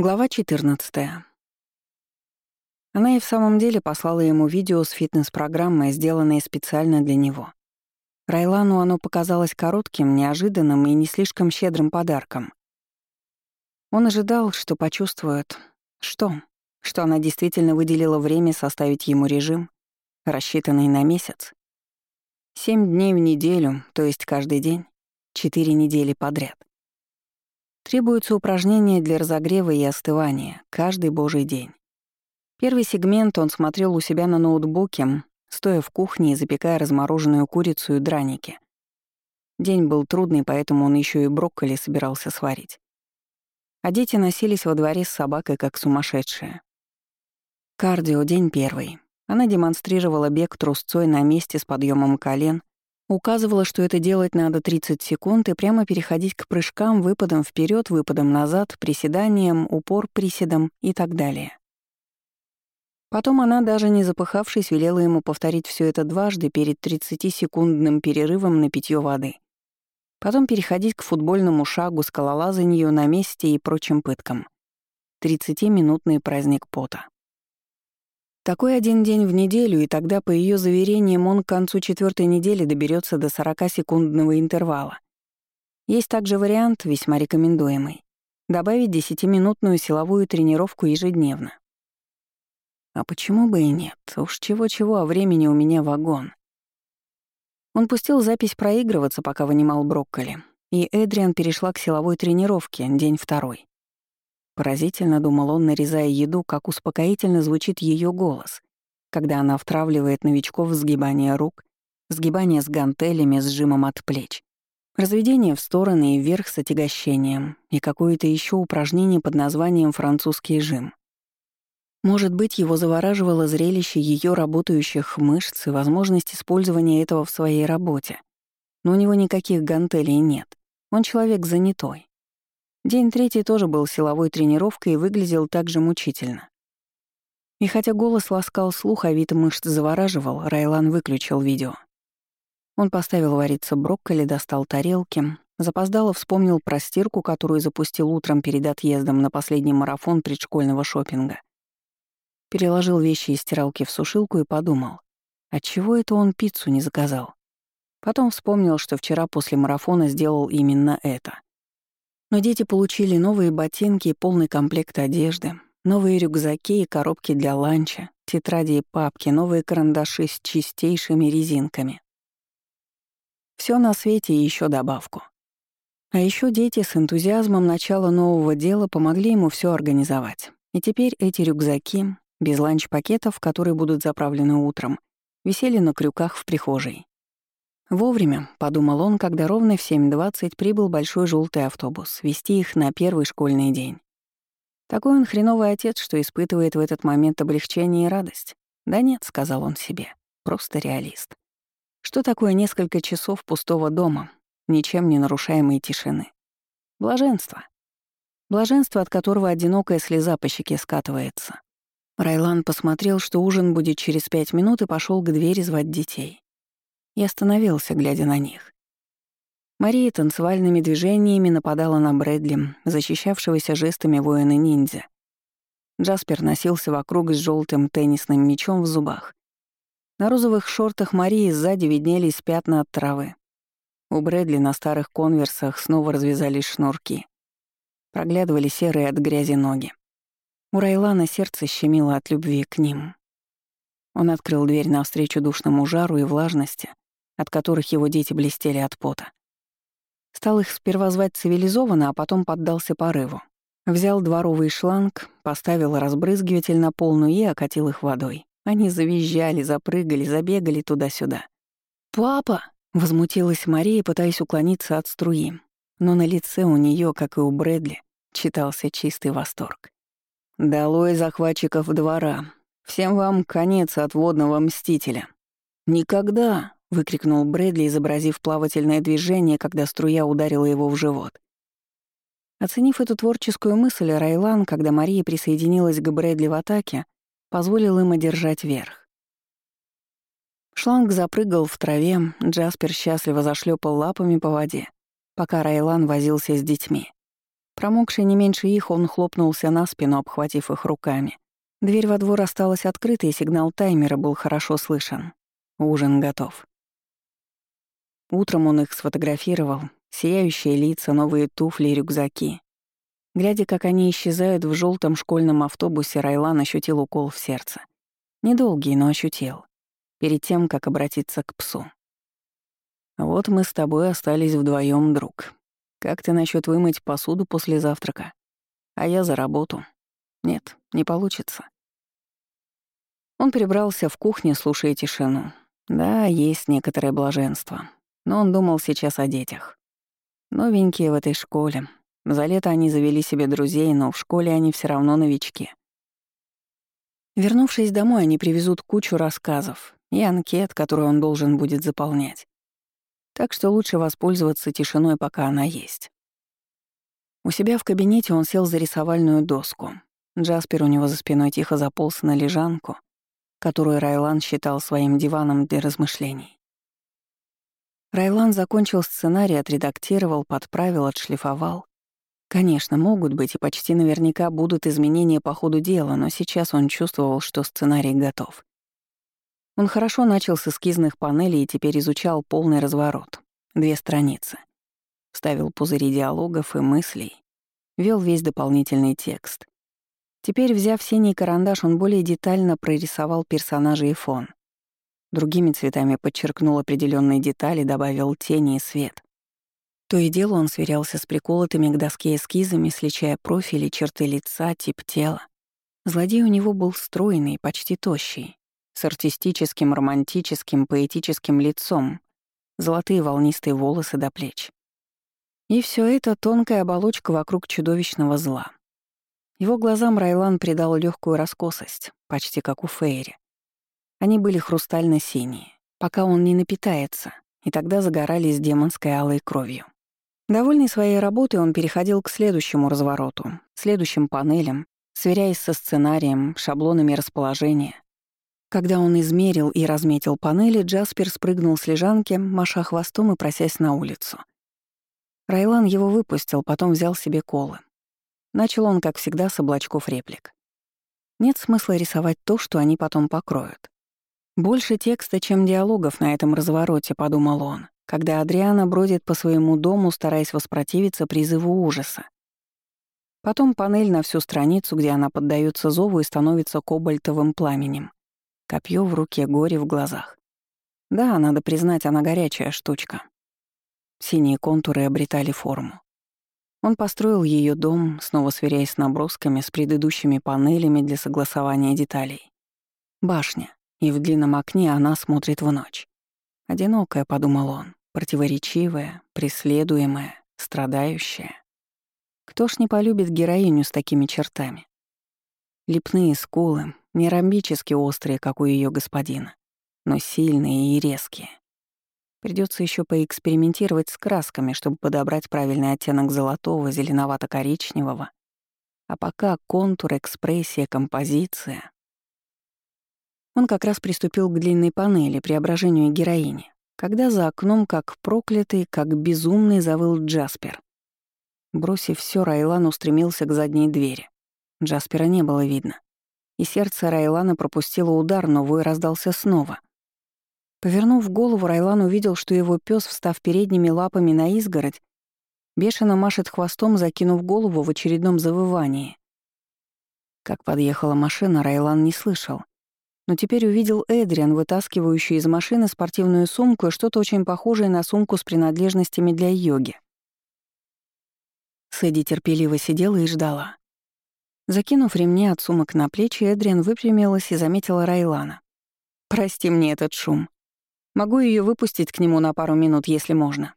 Глава 14. Она и в самом деле послала ему видео с фитнес-программой, сделанной специально для него. Райлану оно показалось коротким, неожиданным и не слишком щедрым подарком. Он ожидал, что почувствует... Что? Что она действительно выделила время составить ему режим, рассчитанный на месяц. Семь дней в неделю, то есть каждый день, четыре недели подряд. Требуются упражнения для разогрева и остывания, каждый божий день. Первый сегмент он смотрел у себя на ноутбуке, стоя в кухне и запекая размороженную курицу и драники. День был трудный, поэтому он еще и брокколи собирался сварить. А дети носились во дворе с собакой, как сумасшедшие. Кардио — день первый. Она демонстрировала бег трусцой на месте с подъемом колен, Указывала, что это делать надо 30 секунд и прямо переходить к прыжкам, выпадом вперед, выпадом назад, приседанием, упор приседом и так далее. Потом она, даже не запыхавшись, велела ему повторить все это дважды перед 30-секундным перерывом на питье воды. Потом переходить к футбольному шагу, скалолазанию на месте и прочим пыткам. 30-минутный праздник пота. Такой один день в неделю, и тогда, по ее заверениям, он к концу четвертой недели доберется до 40-секундного интервала. Есть также вариант, весьма рекомендуемый, добавить 10-минутную силовую тренировку ежедневно. А почему бы и нет? Уж чего-чего, а времени у меня вагон. Он пустил запись проигрываться, пока вынимал брокколи, и Эдриан перешла к силовой тренировке, день второй. Поразительно, думал он, нарезая еду, как успокоительно звучит ее голос, когда она втравливает новичков в сгибание рук, сгибание с гантелями, сжимом от плеч, разведение в стороны и вверх с отягощением и какое-то еще упражнение под названием «французский жим». Может быть, его завораживало зрелище ее работающих мышц и возможность использования этого в своей работе. Но у него никаких гантелей нет. Он человек занятой. День третий тоже был силовой тренировкой и выглядел так же мучительно. И хотя голос ласкал слух, а вид мышц завораживал, Райлан выключил видео. Он поставил вариться брокколи, достал тарелки, запоздало вспомнил про стирку, которую запустил утром перед отъездом на последний марафон предшкольного шопинга. Переложил вещи из стиралки в сушилку и подумал, отчего это он пиццу не заказал. Потом вспомнил, что вчера после марафона сделал именно это. Но дети получили новые ботинки и полный комплект одежды, новые рюкзаки и коробки для ланча, тетради и папки, новые карандаши с чистейшими резинками. Все на свете и еще добавку. А еще дети с энтузиазмом начала нового дела помогли ему все организовать. И теперь эти рюкзаки, без ланч-пакетов, которые будут заправлены утром, висели на крюках в прихожей. Вовремя, подумал он, когда ровно в 7.20 прибыл большой желтый автобус, вести их на первый школьный день. Такой он хреновый отец, что испытывает в этот момент облегчение и радость. Да нет, сказал он себе, просто реалист. Что такое несколько часов пустого дома, ничем не нарушаемой тишины? Блаженство. Блаженство, от которого одинокая слеза по щеке скатывается. Райлан посмотрел, что ужин будет через пять минут, и пошел к двери звать детей и остановился, глядя на них. Мария танцевальными движениями нападала на Брэдли, защищавшегося жестами воина-ниндзя. Джаспер носился вокруг с желтым теннисным мячом в зубах. На розовых шортах Марии сзади виднелись пятна от травы. У Брэдли на старых конверсах снова развязались шнурки. Проглядывали серые от грязи ноги. У Райлана сердце щемило от любви к ним. Он открыл дверь навстречу душному жару и влажности, от которых его дети блестели от пота. Стал их сперва звать цивилизованно, а потом поддался порыву. Взял дворовый шланг, поставил разбрызгиватель на полную и окатил их водой. Они завизжали, запрыгали, забегали туда-сюда. «Папа!» — возмутилась Мария, пытаясь уклониться от струи. Но на лице у нее, как и у Брэдли, читался чистый восторг. «Долой захватчиков двора! Всем вам конец от водного мстителя!» «Никогда!» — выкрикнул Брэдли, изобразив плавательное движение, когда струя ударила его в живот. Оценив эту творческую мысль, Райлан, когда Мария присоединилась к Брэдли в атаке, позволил им одержать верх. Шланг запрыгал в траве, Джаспер счастливо зашлепал лапами по воде, пока Райлан возился с детьми. Промокший не меньше их, он хлопнулся на спину, обхватив их руками. Дверь во двор осталась открытой, и сигнал таймера был хорошо слышен. Ужин готов. Утром он их сфотографировал, сияющие лица, новые туфли и рюкзаки. Глядя, как они исчезают в желтом школьном автобусе, Райлан ощутил укол в сердце. Недолгий, но ощутил. Перед тем, как обратиться к псу. «Вот мы с тобой остались вдвоем, друг. Как ты насчет вымыть посуду после завтрака? А я за работу. Нет, не получится». Он прибрался в кухне, слушая тишину. Да, есть некоторое блаженство. Но он думал сейчас о детях. Новенькие в этой школе, за лето они завели себе друзей, но в школе они все равно новички. Вернувшись домой, они привезут кучу рассказов и анкет, которую он должен будет заполнять. Так что лучше воспользоваться тишиной, пока она есть. У себя в кабинете он сел за рисовальную доску. Джаспер у него за спиной тихо заполз на лежанку, которую Райлан считал своим диваном для размышлений. Райлан закончил сценарий, отредактировал, подправил, отшлифовал. Конечно, могут быть и почти наверняка будут изменения по ходу дела, но сейчас он чувствовал, что сценарий готов. Он хорошо начал с эскизных панелей и теперь изучал полный разворот. Две страницы. Вставил пузыри диалогов и мыслей. Вел весь дополнительный текст. Теперь, взяв синий карандаш, он более детально прорисовал персонажей и фон. Другими цветами подчеркнул определенные детали, добавил тени и свет. То и дело он сверялся с приколотыми к доске эскизами, сличая профили, черты лица, тип тела. Злодей у него был стройный, почти тощий, с артистическим, романтическим, поэтическим лицом, золотые волнистые волосы до плеч. И все это тонкая оболочка вокруг чудовищного зла. Его глазам Райлан придал легкую раскосость, почти как у Фейри. Они были хрустально-синие, пока он не напитается, и тогда загорались демонской алой кровью. Довольный своей работой, он переходил к следующему развороту, следующим панелям, сверяясь со сценарием, шаблонами расположения. Когда он измерил и разметил панели, Джаспер спрыгнул с лежанки, маша хвостом и просясь на улицу. Райлан его выпустил, потом взял себе колы. Начал он, как всегда, с облачков реплик. Нет смысла рисовать то, что они потом покроют. Больше текста, чем диалогов на этом развороте, подумал он когда Адриана бродит по своему дому, стараясь воспротивиться призыву ужаса. Потом панель на всю страницу, где она поддается зову и становится кобальтовым пламенем. Копье в руке, горе в глазах. Да, надо признать, она горячая штучка. Синие контуры обретали форму. Он построил ее дом, снова сверяясь с набросками, с предыдущими панелями для согласования деталей. Башня, и в длинном окне она смотрит в ночь. «Одинокая», — подумал он противоречивая, преследуемая, страдающая. Кто ж не полюбит героиню с такими чертами? Лепные скулы, не ромбически острые, как у ее господина, но сильные и резкие. Придется еще поэкспериментировать с красками, чтобы подобрать правильный оттенок золотого, зеленовато-коричневого. А пока контур, экспрессия, композиция. Он как раз приступил к длинной панели, преображению героини когда за окном, как проклятый, как безумный, завыл Джаспер. Бросив все, Райлан устремился к задней двери. Джаспера не было видно. И сердце Райлана пропустило удар, но вой раздался снова. Повернув голову, Райлан увидел, что его пес, встав передними лапами на изгородь, бешено машет хвостом, закинув голову в очередном завывании. Как подъехала машина, Райлан не слышал но теперь увидел Эдриан, вытаскивающий из машины спортивную сумку и что-то очень похожее на сумку с принадлежностями для йоги. Сэдди терпеливо сидела и ждала. Закинув ремни от сумок на плечи, Эдриан выпрямилась и заметила Райлана. «Прости мне этот шум. Могу ее выпустить к нему на пару минут, если можно».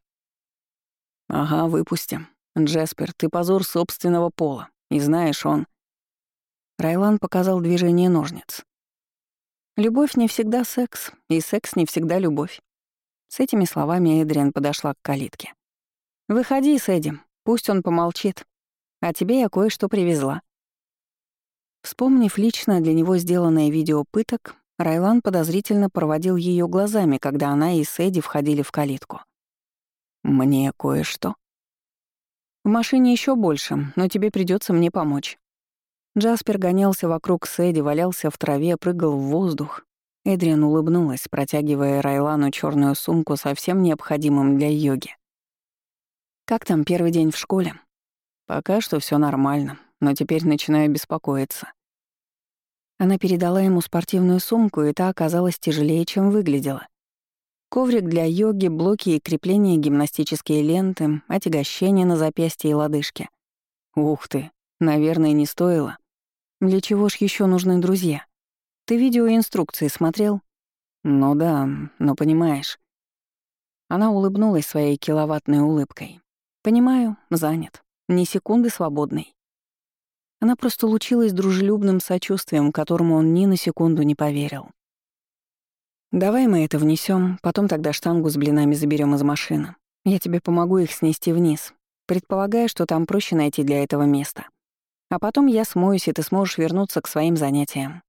«Ага, выпустим. Джеспер, ты позор собственного пола. И знаешь, он...» Райлан показал движение ножниц. Любовь не всегда секс, и секс не всегда любовь. С этими словами Эдриан подошла к калитке. «Выходи с Эдим, пусть он помолчит. А тебе я кое-что привезла». Вспомнив лично для него сделанное видео пыток, Райлан подозрительно проводил ее глазами, когда она и Сэдди входили в калитку. «Мне кое-что?» В машине еще больше, но тебе придется мне помочь. Джаспер гонялся вокруг Сэдди, валялся в траве, прыгал в воздух. Эдриан улыбнулась, протягивая Райлану черную сумку со всем необходимым для йоги. «Как там первый день в школе?» «Пока что все нормально, но теперь начинаю беспокоиться». Она передала ему спортивную сумку, и та оказалась тяжелее, чем выглядела. Коврик для йоги, блоки и крепления гимнастические ленты, отягощения на запястье и лодыжке. Ух ты, наверное, не стоило. Для чего ж еще нужны друзья? Ты видеоинструкции смотрел? Ну да, но понимаешь. Она улыбнулась своей киловаттной улыбкой. Понимаю, занят. Ни секунды свободной. Она просто лучилась дружелюбным сочувствием, которому он ни на секунду не поверил. «Давай мы это внесем, потом тогда штангу с блинами заберем из машины. Я тебе помогу их снести вниз, предполагая, что там проще найти для этого место. А потом я смоюсь, и ты сможешь вернуться к своим занятиям».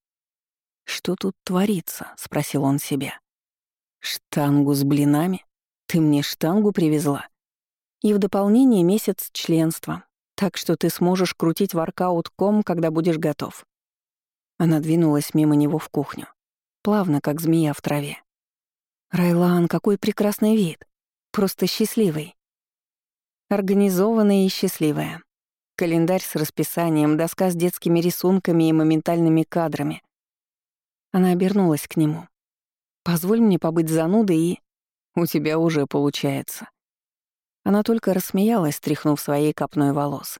«Что тут творится?» — спросил он себя. «Штангу с блинами? Ты мне штангу привезла?» И в дополнение месяц членства, так что ты сможешь крутить воркаут-ком, когда будешь готов. Она двинулась мимо него в кухню, плавно, как змея в траве. «Райлан, какой прекрасный вид! Просто счастливый!» Организованная и счастливая. Календарь с расписанием, доска с детскими рисунками и моментальными кадрами. Она обернулась к нему. «Позволь мне побыть занудой и...» «У тебя уже получается». Она только рассмеялась, стряхнув своей копной волос.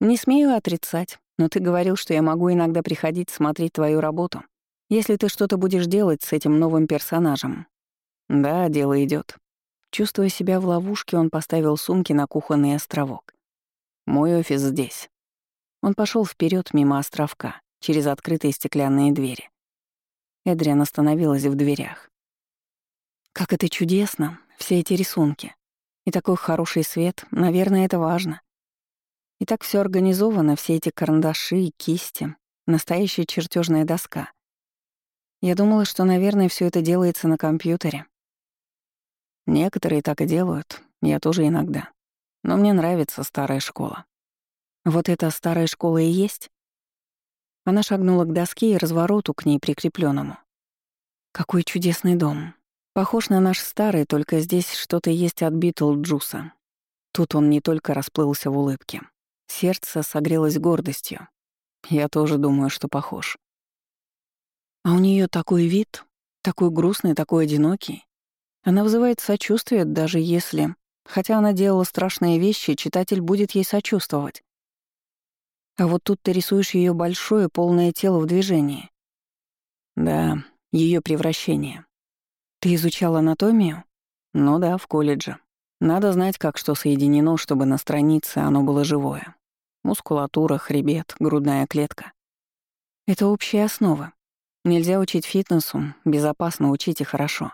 «Не смею отрицать, но ты говорил, что я могу иногда приходить смотреть твою работу, если ты что-то будешь делать с этим новым персонажем». «Да, дело идет. Чувствуя себя в ловушке, он поставил сумки на кухонный островок. Мой офис здесь. Он пошел вперед мимо островка, через открытые стеклянные двери. Эдриан остановилась в дверях. «Как это чудесно, все эти рисунки. И такой хороший свет, наверное, это важно. И так все организовано, все эти карандаши и кисти, настоящая чертежная доска. Я думала, что, наверное, все это делается на компьютере. Некоторые так и делают, я тоже иногда. Но мне нравится старая школа. Вот эта старая школа и есть? Она шагнула к доске и развороту к ней прикрепленному. Какой чудесный дом. Похож на наш старый, только здесь что-то есть от Битлджуса. Тут он не только расплылся в улыбке. Сердце согрелось гордостью. Я тоже думаю, что похож. А у нее такой вид, такой грустный, такой одинокий. Она вызывает сочувствие, даже если Хотя она делала страшные вещи, читатель будет ей сочувствовать. А вот тут ты рисуешь ее большое, полное тело в движении. Да, ее превращение. Ты изучал анатомию? Ну да, в колледже. Надо знать, как что соединено, чтобы на странице оно было живое. Мускулатура, хребет, грудная клетка. Это общая основа. Нельзя учить фитнесу, безопасно учить и хорошо.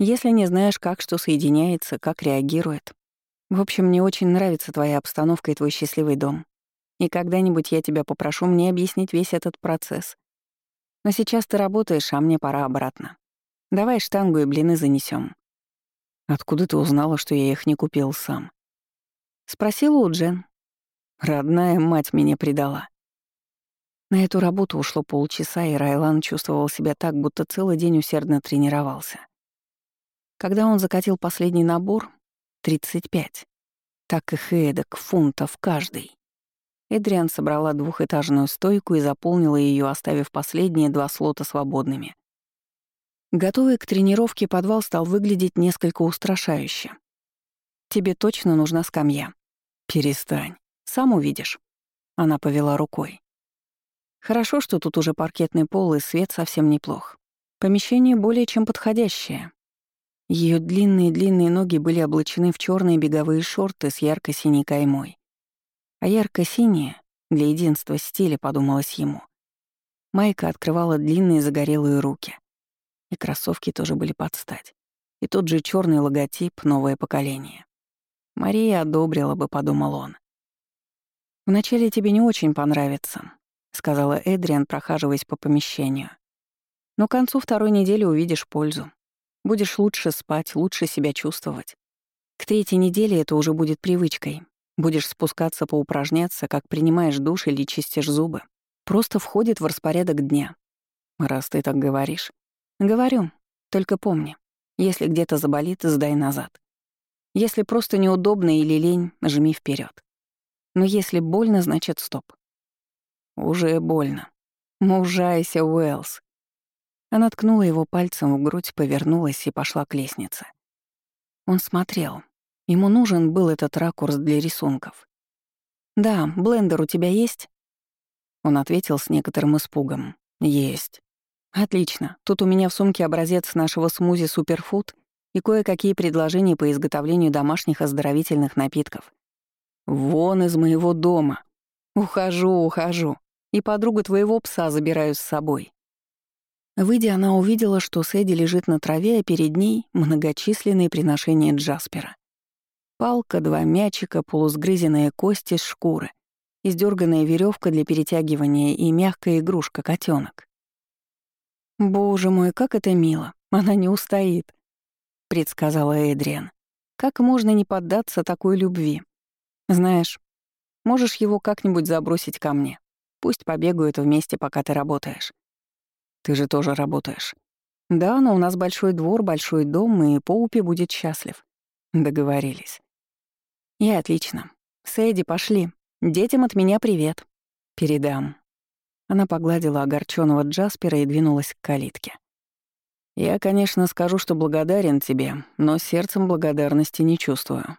Если не знаешь, как что соединяется, как реагирует. В общем, мне очень нравится твоя обстановка и твой счастливый дом. И когда-нибудь я тебя попрошу мне объяснить весь этот процесс. Но сейчас ты работаешь, а мне пора обратно. Давай штангу и блины занесем. Откуда ты узнала, что я их не купил сам? Спросила у Джен. Родная мать меня предала. На эту работу ушло полчаса, и Райлан чувствовал себя так, будто целый день усердно тренировался. Когда он закатил последний набор — 35. Так их эдак, фунтов каждый. Эдриан собрала двухэтажную стойку и заполнила ее, оставив последние два слота свободными. Готовый к тренировке подвал стал выглядеть несколько устрашающе. «Тебе точно нужна скамья?» «Перестань. Сам увидишь». Она повела рукой. «Хорошо, что тут уже паркетный пол и свет совсем неплох. Помещение более чем подходящее. Ее длинные-длинные ноги были облачены в черные беговые шорты с ярко-синей каймой. А ярко-синие — для единства стиля, подумалось ему. Майка открывала длинные загорелые руки. И кроссовки тоже были под стать. И тот же черный логотип «Новое поколение». Мария одобрила бы, подумал он. «Вначале тебе не очень понравится», — сказала Эдриан, прохаживаясь по помещению. «Но к концу второй недели увидишь пользу. Будешь лучше спать, лучше себя чувствовать. К третьей неделе это уже будет привычкой. Будешь спускаться поупражняться, как принимаешь душ или чистишь зубы. Просто входит в распорядок дня. Раз ты так говоришь. Говорю. Только помни, если где-то заболит, сдай назад. Если просто неудобно или лень, жми вперед. Но если больно, значит стоп. Уже больно. Мужайся, Уэллс. Она ткнула его пальцем в грудь, повернулась и пошла к лестнице. Он смотрел. Ему нужен был этот ракурс для рисунков. «Да, блендер у тебя есть?» Он ответил с некоторым испугом. «Есть». «Отлично. Тут у меня в сумке образец нашего смузи «Суперфуд» и кое-какие предложения по изготовлению домашних оздоровительных напитков. Вон из моего дома. Ухожу, ухожу. И подругу твоего пса забираю с собой. Выйдя, она увидела, что Сэдди лежит на траве, а перед ней — многочисленные приношения Джаспера. Палка, два мячика, полусгрызенные кости с шкуры, издерганная веревка для перетягивания и мягкая игрушка котенок. «Боже мой, как это мило! Она не устоит!» — предсказала Эдриан. «Как можно не поддаться такой любви? Знаешь, можешь его как-нибудь забросить ко мне. Пусть побегают вместе, пока ты работаешь. Ты же тоже работаешь. Да, но у нас большой двор, большой дом, и Поупи будет счастлив. Договорились. И отлично. Сэдди, пошли. Детям от меня привет. Передам. Она погладила огорченного Джаспера и двинулась к калитке. «Я, конечно, скажу, что благодарен тебе, но сердцем благодарности не чувствую».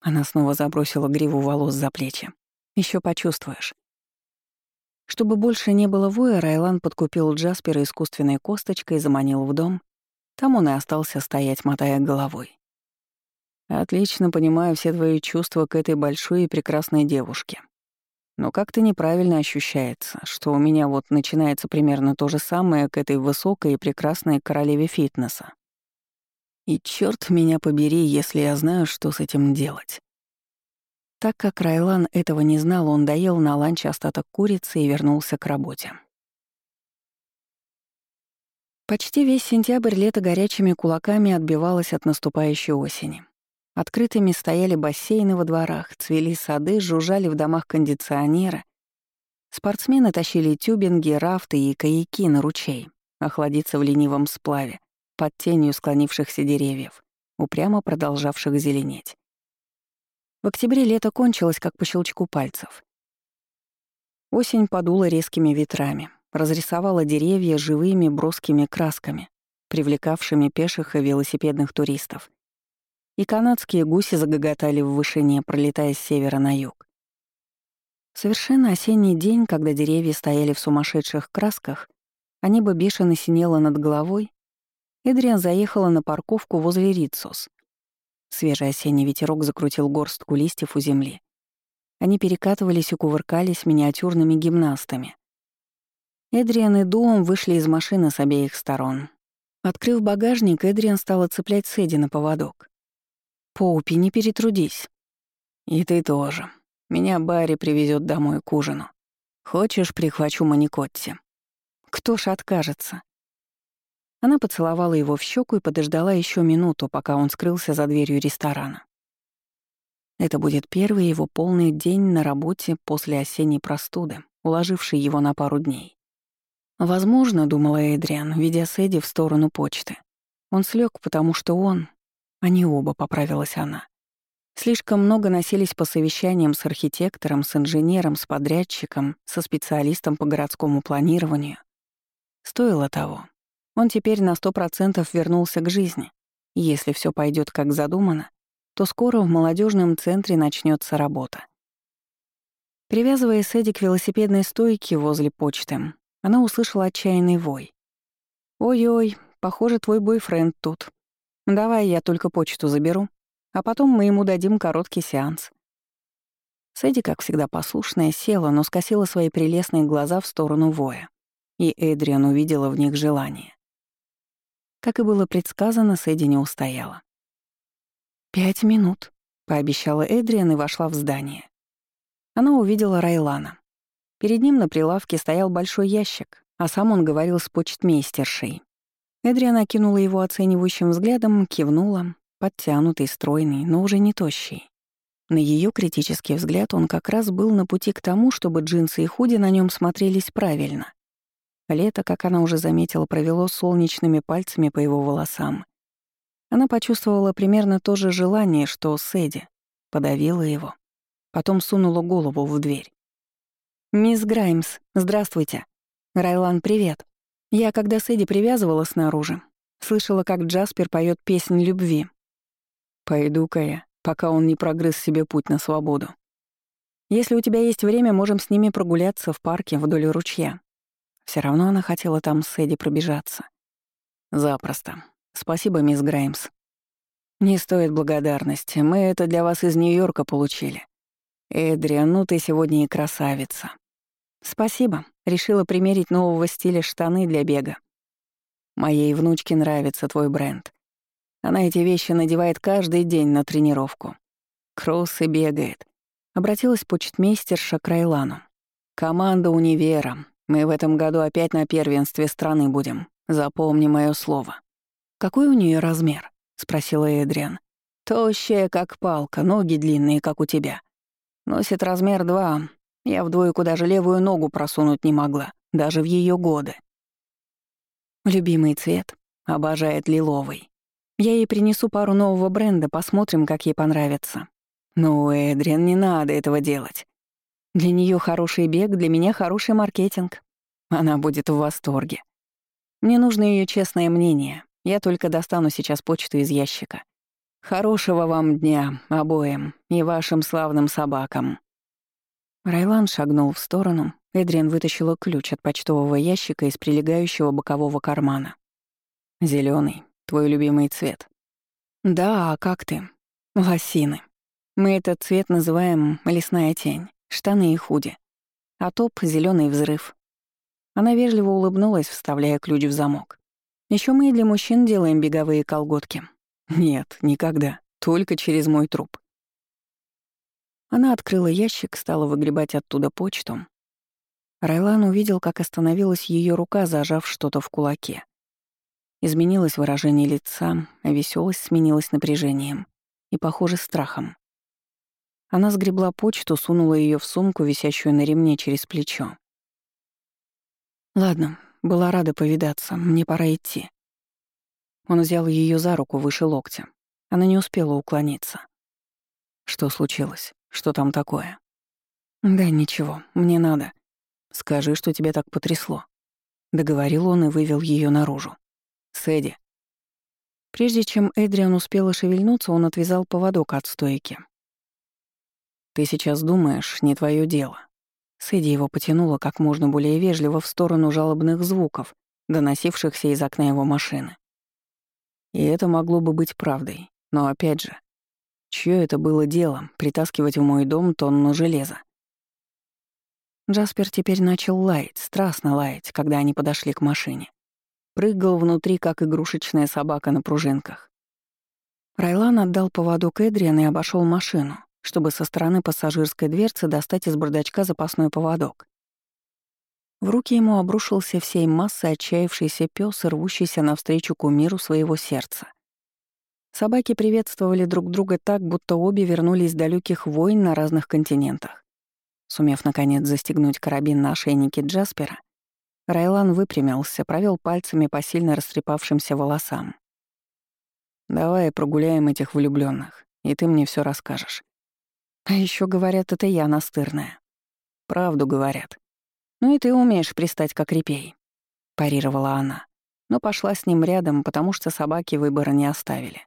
Она снова забросила гриву волос за плечи. Еще почувствуешь. Чтобы больше не было воя, Райлан подкупил Джаспера искусственной косточкой и заманил в дом. Там он и остался стоять, мотая головой. «Отлично понимаю все твои чувства к этой большой и прекрасной девушке. Но как-то неправильно ощущается, что у меня вот начинается примерно то же самое к этой высокой и прекрасной королеве фитнеса. И черт меня побери, если я знаю, что с этим делать. Так как Райлан этого не знал, он доел на ланч остаток курицы и вернулся к работе. Почти весь сентябрь лето горячими кулаками отбивалось от наступающей осени. Открытыми стояли бассейны во дворах, цвели сады, жужжали в домах кондиционеры. Спортсмены тащили тюбинги, рафты и каяки на ручей, охладиться в ленивом сплаве, под тенью склонившихся деревьев, упрямо продолжавших зеленеть. В октябре лето кончилось, как по щелчку пальцев. Осень подула резкими ветрами, разрисовала деревья живыми броскими красками, привлекавшими пеших и велосипедных туристов. И канадские гуси загоготали в вышине, пролетая с севера на юг. Совершенно осенний день, когда деревья стояли в сумасшедших красках, а небо бешено синело над головой, Эдриан заехала на парковку возле Рицос, Свежий осенний ветерок закрутил горстку листьев у земли. Они перекатывались и кувыркались миниатюрными гимнастами. Эдриан и Дуом вышли из машины с обеих сторон. Открыв багажник, Эдриан стала цеплять Сэдди на поводок. «Поупи, не перетрудись». «И ты тоже. Меня Барри привезет домой к ужину. Хочешь, прихвачу Маникотти?» «Кто ж откажется?» Она поцеловала его в щеку и подождала еще минуту, пока он скрылся за дверью ресторана. Это будет первый его полный день на работе после осенней простуды, уложившей его на пару дней. Возможно, думала Эдриан, ведя Сэдди в сторону почты. Он слег, потому что он... Они оба, поправилась она. Слишком много носились по совещаниям с архитектором, с инженером, с подрядчиком, со специалистом по городскому планированию. Стоило того. Он теперь на сто процентов вернулся к жизни. Если все пойдет как задумано, то скоро в молодежном центре начнется работа. Привязывая Сэдди к велосипедной стойке возле почты, она услышала отчаянный вой. «Ой-ой, похоже, твой бойфренд тут. Давай я только почту заберу, а потом мы ему дадим короткий сеанс». Сэдди, как всегда послушная, села, но скосила свои прелестные глаза в сторону воя. И Эдриан увидела в них желание. Как и было предсказано, Сэдди не устояла. «Пять минут», — пообещала Эдриан и вошла в здание. Она увидела Райлана. Перед ним на прилавке стоял большой ящик, а сам он говорил с почтмейстершей. Эдриан окинула его оценивающим взглядом, кивнула, подтянутый, стройный, но уже не тощий. На ее критический взгляд он как раз был на пути к тому, чтобы джинсы и худи на нем смотрелись правильно. Лето, как она уже заметила, провело солнечными пальцами по его волосам. Она почувствовала примерно то же желание, что Сэдди, подавила его. Потом сунула голову в дверь. «Мисс Граймс, здравствуйте. Райлан, привет. Я, когда Сэдди привязывала снаружи, слышала, как Джаспер поет песнь любви. Пойду-ка я, пока он не прогрыз себе путь на свободу. Если у тебя есть время, можем с ними прогуляться в парке вдоль ручья. Все равно она хотела там с Эдди пробежаться. Запросто. Спасибо, мисс Граймс. Не стоит благодарности. Мы это для вас из Нью-Йорка получили. Эдриан, ну ты сегодня и красавица. Спасибо. Решила примерить нового стиля штаны для бега. Моей внучке нравится твой бренд. Она эти вещи надевает каждый день на тренировку. Кроссы бегает. Обратилась почтмейстерша к Райлану. «Команда универа. Мы в этом году опять на первенстве страны будем. Запомни мое слово». «Какой у нее размер?» — спросила Эдриан. «Тощая, как палка, ноги длинные, как у тебя. Носит размер два. Я в двойку даже левую ногу просунуть не могла, даже в ее годы». Любимый цвет. Обожает лиловый. Я ей принесу пару нового бренда, посмотрим, как ей понравится. Ну, Эдриан, не надо этого делать. Для нее хороший бег, для меня хороший маркетинг. Она будет в восторге. Мне нужно ее честное мнение. Я только достану сейчас почту из ящика. Хорошего вам дня обоим и вашим славным собакам. Райлан шагнул в сторону. Эдриан вытащила ключ от почтового ящика из прилегающего бокового кармана. Зеленый, Твой любимый цвет. Да, а как ты? Лосины. Мы этот цвет называем лесная тень, штаны и худи. А топ — зеленый взрыв. Она вежливо улыбнулась, вставляя ключ в замок. Еще мы и для мужчин делаем беговые колготки. Нет, никогда. Только через мой труп. Она открыла ящик, стала выгребать оттуда почту. Райлан увидел, как остановилась ее рука, зажав что-то в кулаке. Изменилось выражение лица, веселость сменилась напряжением и, похоже, страхом. Она сгребла почту, сунула ее в сумку, висящую на ремне через плечо. «Ладно, была рада повидаться, мне пора идти». Он взял ее за руку выше локтя. Она не успела уклониться. «Что случилось? Что там такое?» «Да ничего, мне надо. Скажи, что тебя так потрясло». Договорил он и вывел ее наружу. Сэдди. Прежде чем Эдриан успела шевельнуться, он отвязал поводок от стойки. «Ты сейчас думаешь, не твое дело». Сэдди его потянула как можно более вежливо в сторону жалобных звуков, доносившихся из окна его машины. И это могло бы быть правдой, но опять же, чье это было дело — притаскивать в мой дом тонну железа? Джаспер теперь начал лаять, страстно лаять, когда они подошли к машине прыгал внутри, как игрушечная собака на пружинках. Райлан отдал поводок Эдриан и обошел машину, чтобы со стороны пассажирской дверцы достать из бардачка запасной поводок. В руки ему обрушился всей массой отчаявшийся пес, рвущийся навстречу кумиру своего сердца. Собаки приветствовали друг друга так, будто обе вернулись с далеких войн на разных континентах. Сумев, наконец, застегнуть карабин на ошейнике Джаспера, Райлан выпрямился, провел пальцами по сильно растрепавшимся волосам. «Давай прогуляем этих влюбленных, и ты мне все расскажешь». А еще говорят, это я настырная. Правду говорят. Ну и ты умеешь пристать как репей, парировала она, но пошла с ним рядом, потому что собаки выбора не оставили.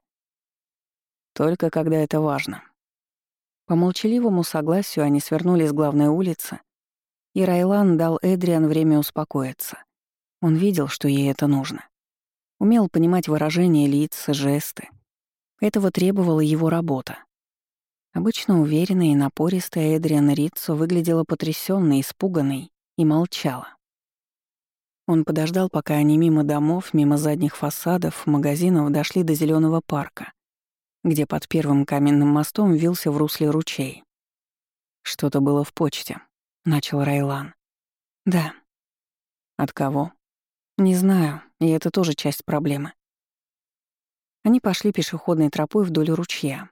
Только когда это важно. По молчаливому согласию они свернули с главной улицы и Райлан дал Эдриан время успокоиться. Он видел, что ей это нужно. Умел понимать выражения лиц, жесты. Этого требовала его работа. Обычно уверенная и напористая Эдриан Риццо выглядела потрясённой, испуганной и молчала. Он подождал, пока они мимо домов, мимо задних фасадов, магазинов дошли до зеленого парка, где под первым каменным мостом вился в русле ручей. Что-то было в почте, — начал Райлан. «Да». «От кого?» «Не знаю, и это тоже часть проблемы». Они пошли пешеходной тропой вдоль ручья.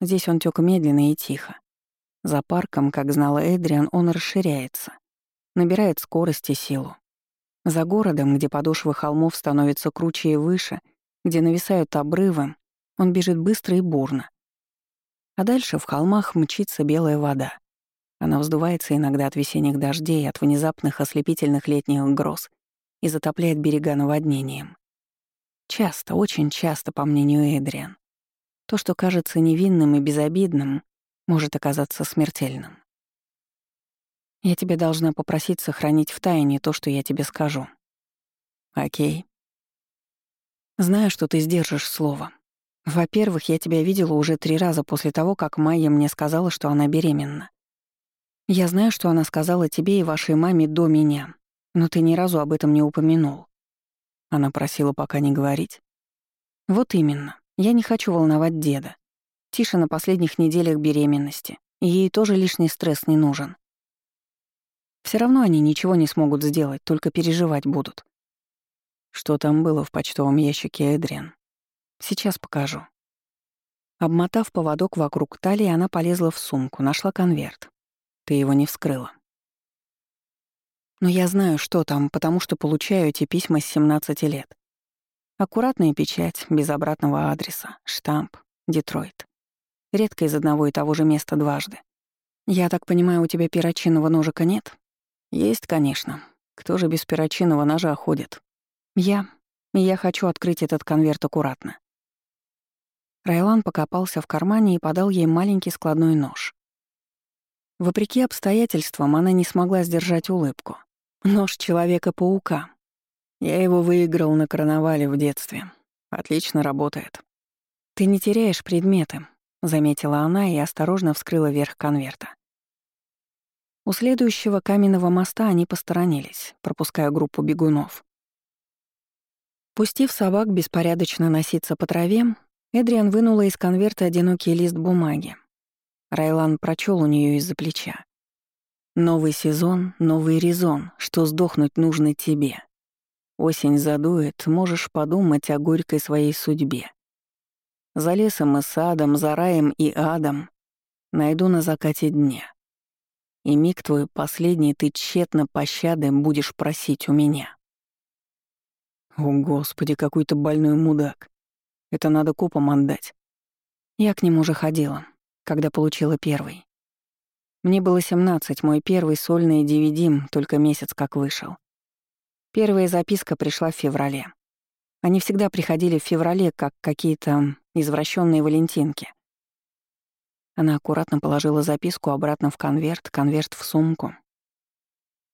Здесь он тёк медленно и тихо. За парком, как знала Эдриан, он расширяется, набирает скорость и силу. За городом, где подошвы холмов становятся круче и выше, где нависают обрывы, он бежит быстро и бурно. А дальше в холмах мчится белая вода. Она вздувается иногда от весенних дождей, от внезапных ослепительных летних гроз и затопляет берега наводнением. Часто, очень часто, по мнению Эдриан. То, что кажется невинным и безобидным, может оказаться смертельным. Я тебе должна попросить сохранить в тайне то, что я тебе скажу. Окей. Знаю, что ты сдержишь слово. Во-первых, я тебя видела уже три раза после того, как Майя мне сказала, что она беременна. Я знаю, что она сказала тебе и вашей маме до меня, но ты ни разу об этом не упомянул. Она просила пока не говорить. Вот именно. Я не хочу волновать деда. Тише на последних неделях беременности, и ей тоже лишний стресс не нужен. Все равно они ничего не смогут сделать, только переживать будут. Что там было в почтовом ящике Эдриан? Сейчас покажу. Обмотав поводок вокруг талии, она полезла в сумку, нашла конверт. Ты его не вскрыла. Но я знаю, что там, потому что получаю эти письма с 17 лет. Аккуратная печать, без обратного адреса, штамп, Детройт. Редко из одного и того же места дважды. Я так понимаю, у тебя перочинного ножика нет? Есть, конечно. Кто же без перочинного ножа ходит? Я. Я хочу открыть этот конверт аккуратно. Райлан покопался в кармане и подал ей маленький складной нож. Вопреки обстоятельствам, она не смогла сдержать улыбку. Нож Человека-паука, я его выиграл на карнавале в детстве. Отлично работает. Ты не теряешь предметы, заметила она и осторожно вскрыла верх конверта. У следующего каменного моста они посторонились, пропуская группу бегунов. Пустив собак беспорядочно носиться по траве, Эдриан вынула из конверта одинокий лист бумаги. Райлан прочел у нее из-за плеча. «Новый сезон, новый резон, что сдохнуть нужно тебе. Осень задует, можешь подумать о горькой своей судьбе. За лесом и садом, за раем и адом найду на закате дня. И миг твой последний ты тщетно пощады будешь просить у меня. О, Господи, какой то больной мудак. Это надо копам отдать. Я к нему уже ходила, когда получила первый. Мне было 17, мой первый сольный DVD только месяц как вышел. Первая записка пришла в феврале. Они всегда приходили в феврале, как какие-то извращенные валентинки. Она аккуратно положила записку обратно в конверт, конверт в сумку.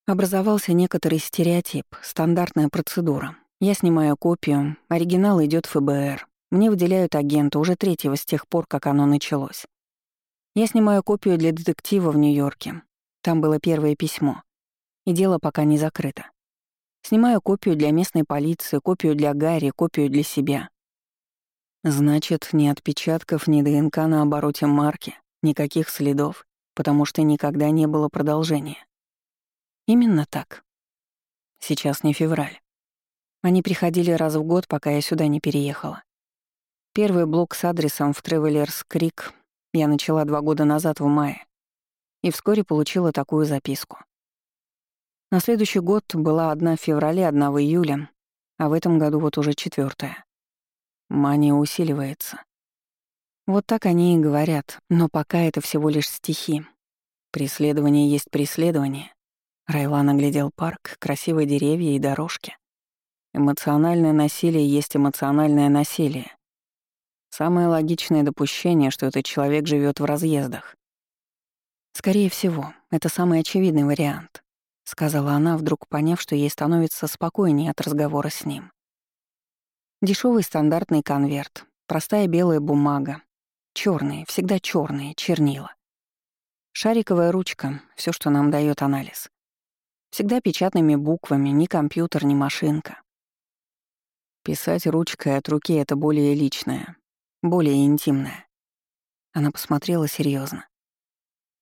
Образовался некоторый стереотип, стандартная процедура. Я снимаю копию, оригинал идет в ФБР. Мне выделяют агента, уже третьего с тех пор, как оно началось. Я снимаю копию для детектива в Нью-Йорке. Там было первое письмо. И дело пока не закрыто. Снимаю копию для местной полиции, копию для Гарри, копию для себя. Значит, ни отпечатков, ни ДНК на обороте марки, никаких следов, потому что никогда не было продолжения. Именно так. Сейчас не февраль. Они приходили раз в год, пока я сюда не переехала. Первый блок с адресом в Тревелерс Крик я начала два года назад в мае и вскоре получила такую записку. На следующий год была одна в феврале, одна в июле, а в этом году вот уже четвертая. Мания усиливается. Вот так они и говорят, но пока это всего лишь стихи. Преследование есть преследование. Райлан оглядел парк, красивые деревья и дорожки. Эмоциональное насилие есть эмоциональное насилие. Самое логичное допущение, что этот человек живет в разъездах. Скорее всего, это самый очевидный вариант. — сказала она, вдруг поняв, что ей становится спокойнее от разговора с ним. Дешевый стандартный конверт, простая белая бумага, черные, всегда черные, чернила. Шариковая ручка — все, что нам дает анализ. Всегда печатными буквами, ни компьютер, ни машинка. Писать ручкой от руки — это более личное, более интимное. Она посмотрела серьезно.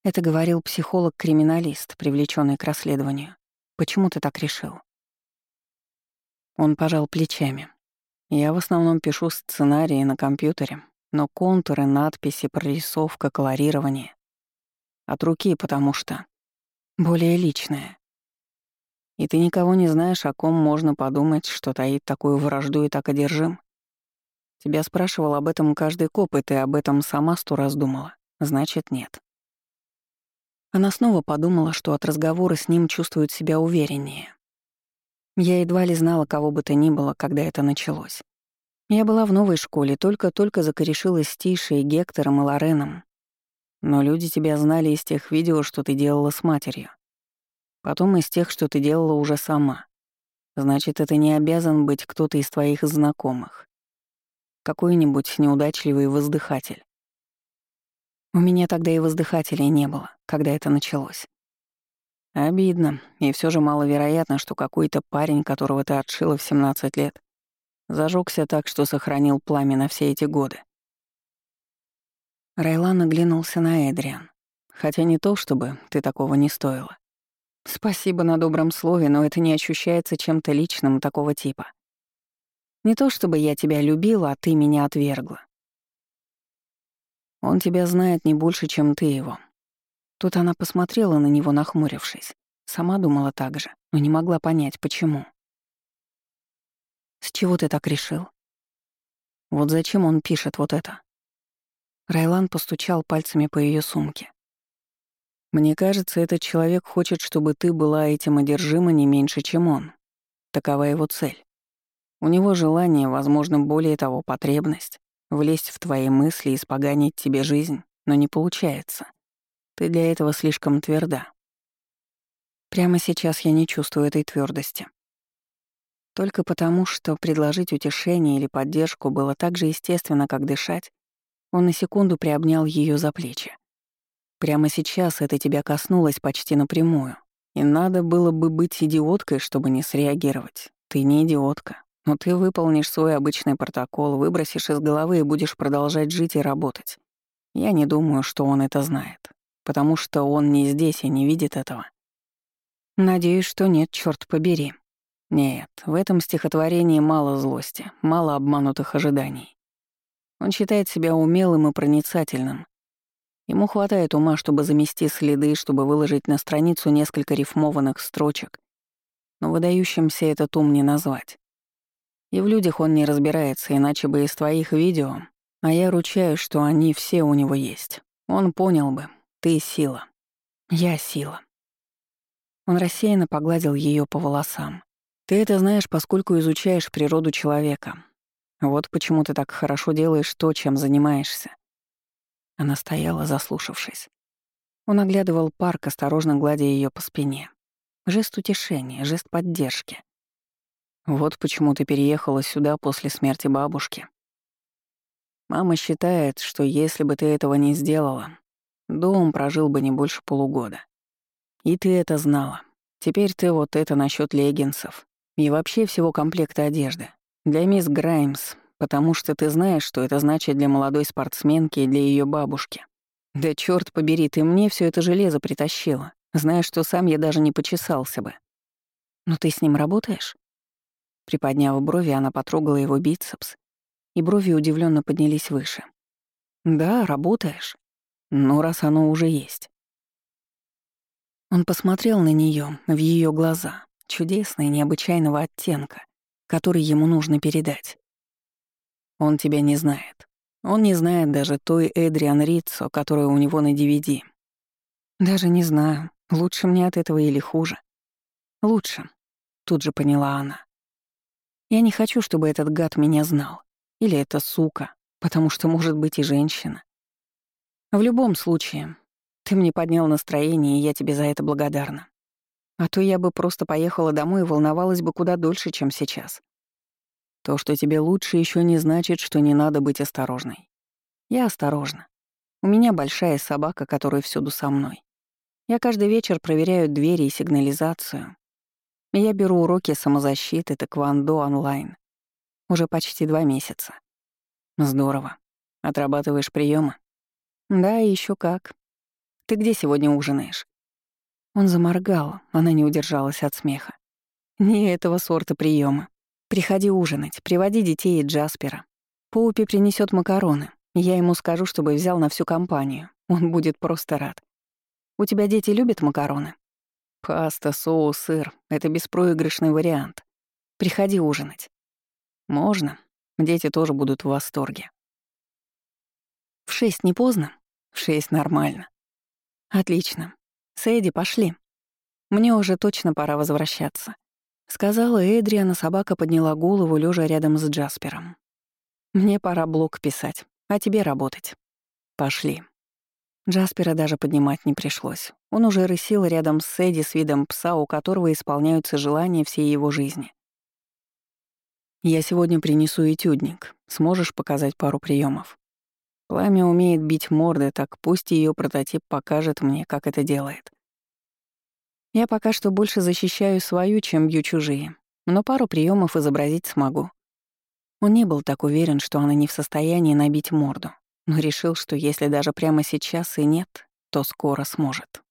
Это говорил психолог-криминалист, привлеченный к расследованию. Почему ты так решил? Он пожал плечами. Я в основном пишу сценарии на компьютере, Но контуры, надписи, прорисовка, колорирование. От руки, потому что... Более личное. И ты никого не знаешь, о ком можно подумать, что таит такую вражду и так одержим? Тебя спрашивал об этом каждый коп, и ты об этом сама сто раз думала. Значит, нет. Она снова подумала, что от разговора с ним чувствует себя увереннее. Я едва ли знала кого бы то ни было, когда это началось. Я была в новой школе, только-только закорешилась с Тишей, Гектором и Лореном. Но люди тебя знали из тех видео, что ты делала с матерью. Потом из тех, что ты делала уже сама. Значит, это не обязан быть кто-то из твоих знакомых. Какой-нибудь неудачливый воздыхатель. У меня тогда и воздыхателей не было, когда это началось. Обидно, и все же маловероятно, что какой-то парень, которого ты отшила в 17 лет, зажегся так, что сохранил пламя на все эти годы. Райлан оглянулся на Эдриан. Хотя не то, чтобы ты такого не стоила. Спасибо на добром слове, но это не ощущается чем-то личным такого типа. Не то чтобы я тебя любила, а ты меня отвергла. Он тебя знает не больше, чем ты его. Тут она посмотрела на него, нахмурившись. Сама думала так же, но не могла понять, почему. «С чего ты так решил?» «Вот зачем он пишет вот это?» Райлан постучал пальцами по ее сумке. «Мне кажется, этот человек хочет, чтобы ты была этим одержима не меньше, чем он. Такова его цель. У него желание, возможно, более того, потребность влезть в твои мысли и испоганить тебе жизнь, но не получается. Ты для этого слишком тверда. Прямо сейчас я не чувствую этой твердости. Только потому, что предложить утешение или поддержку было так же естественно, как дышать, он на секунду приобнял ее за плечи. Прямо сейчас это тебя коснулось почти напрямую, и надо было бы быть идиоткой, чтобы не среагировать. Ты не идиотка, но ты выполнишь свой обычный протокол, выбросишь из головы и будешь продолжать жить и работать. Я не думаю, что он это знает, потому что он не здесь и не видит этого. Надеюсь, что нет, черт побери. Нет, в этом стихотворении мало злости, мало обманутых ожиданий. Он считает себя умелым и проницательным. Ему хватает ума, чтобы замести следы, чтобы выложить на страницу несколько рифмованных строчек, но выдающимся этот ум не назвать. И в людях он не разбирается, иначе бы из твоих видео, а я ручаюсь, что они все у него есть. Он понял бы, ты сила. Я сила. Он рассеянно погладил ее по волосам. Ты это знаешь, поскольку изучаешь природу человека. Вот почему ты так хорошо делаешь то, чем занимаешься. Она стояла, заслушавшись. Он оглядывал парк, осторожно гладя ее по спине. Жест утешения, жест поддержки. Вот почему ты переехала сюда после смерти бабушки. Мама считает, что если бы ты этого не сделала, дом прожил бы не больше полугода. И ты это знала. Теперь ты вот это насчет леггинсов и вообще всего комплекта одежды. Для мисс Граймс, потому что ты знаешь, что это значит для молодой спортсменки и для ее бабушки. Да черт побери, ты мне все это железо притащила, зная, что сам я даже не почесался бы. Но ты с ним работаешь? Приподняв брови, она потрогала его бицепс, и брови удивленно поднялись выше. «Да, работаешь. Ну, раз оно уже есть». Он посмотрел на нее, в ее глаза, чудесные, необычайного оттенка, который ему нужно передать. Он тебя не знает. Он не знает даже той Эдриан Риццо, которая у него на DVD. Даже не знаю, лучше мне от этого или хуже. Лучше, тут же поняла она. Я не хочу, чтобы этот гад меня знал. Или эта сука, потому что может быть и женщина. В любом случае, ты мне поднял настроение, и я тебе за это благодарна. А то я бы просто поехала домой и волновалась бы куда дольше, чем сейчас. То, что тебе лучше, еще не значит, что не надо быть осторожной. Я осторожна. У меня большая собака, которая всюду со мной. Я каждый вечер проверяю двери и сигнализацию, я беру уроки самозащиты, тэквондо онлайн. Уже почти два месяца. Здорово. Отрабатываешь приемы? Да, еще как. Ты где сегодня ужинаешь? Он заморгал, она не удержалась от смеха. Не этого сорта приемы. Приходи ужинать, приводи детей и Джаспера. Поупи принесет макароны. Я ему скажу, чтобы взял на всю компанию. Он будет просто рад. У тебя дети любят макароны? Паста, соус, сыр — это беспроигрышный вариант. Приходи ужинать. Можно. Дети тоже будут в восторге. В шесть не поздно? В шесть нормально. Отлично. Сэдди, пошли. Мне уже точно пора возвращаться. Сказала Эдриана, собака подняла голову, лежа рядом с Джаспером. Мне пора блог писать, а тебе работать. Пошли. Джаспера даже поднимать не пришлось. Он уже рысил рядом с Эдди с видом пса, у которого исполняются желания всей его жизни. «Я сегодня принесу этюдник. Сможешь показать пару приемов. Пламя умеет бить морды, так пусть ее прототип покажет мне, как это делает. Я пока что больше защищаю свою, чем бью чужие, но пару приемов изобразить смогу. Он не был так уверен, что она не в состоянии набить морду, но решил, что если даже прямо сейчас и нет, то скоро сможет.